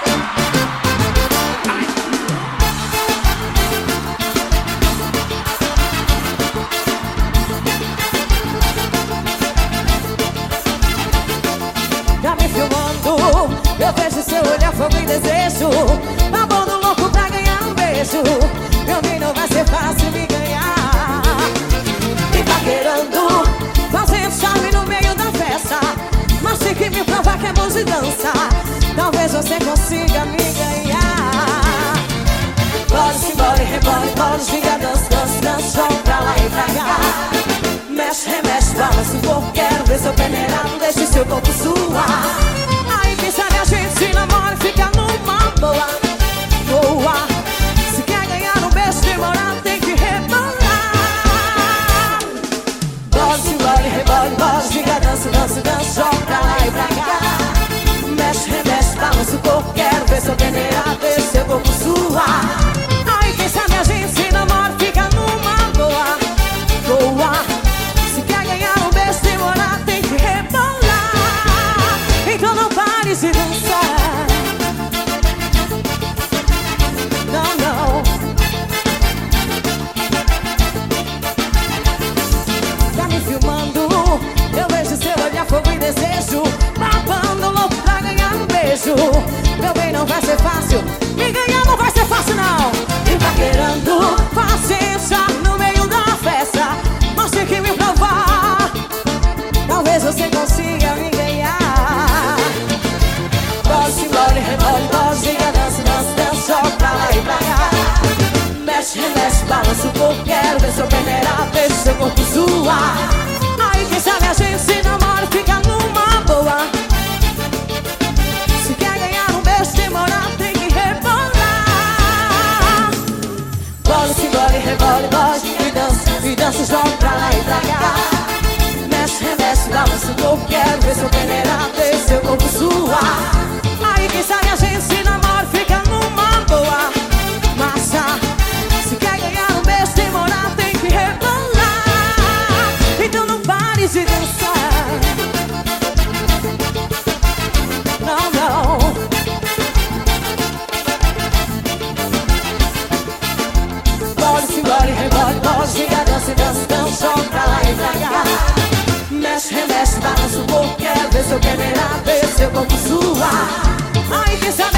Tá me filmando Eu vejo seu olhar, fogo e desejo. Babando louco pra ganhar um beijo. Meu bem, não vai ser fácil me ganhar. Me paquerando Fazendo charme no meio da festa. Mas tem que me provar que é bom de dança. Talvez você consiga me ganhar. Pode se embora e rebole, pode ginga, dança, dança, dança Joga pra lá e pra cá. Mexe, remexe, balança o corpo Quero ver seu peneirado, deixe seu corpo corpo Quero ver seu peneirado, deixa seu corpo suar Aí quem sabe a gente se namora e fica numa boa. Se quer ganhar um beijo demorado tem que rebolar. Bola se embora e rebole, bote e dança E dança, joga pra lá e pra cá. Mexe, remexe, balança o corpo Quero ver seu peneirado, deixa seu corpo suar Aí quem sabe Joga pra lá e pra cá. Mexe, remexe, balança o corpo Quero ver seu peneirado, ver seu corpo suar Aí quem sabe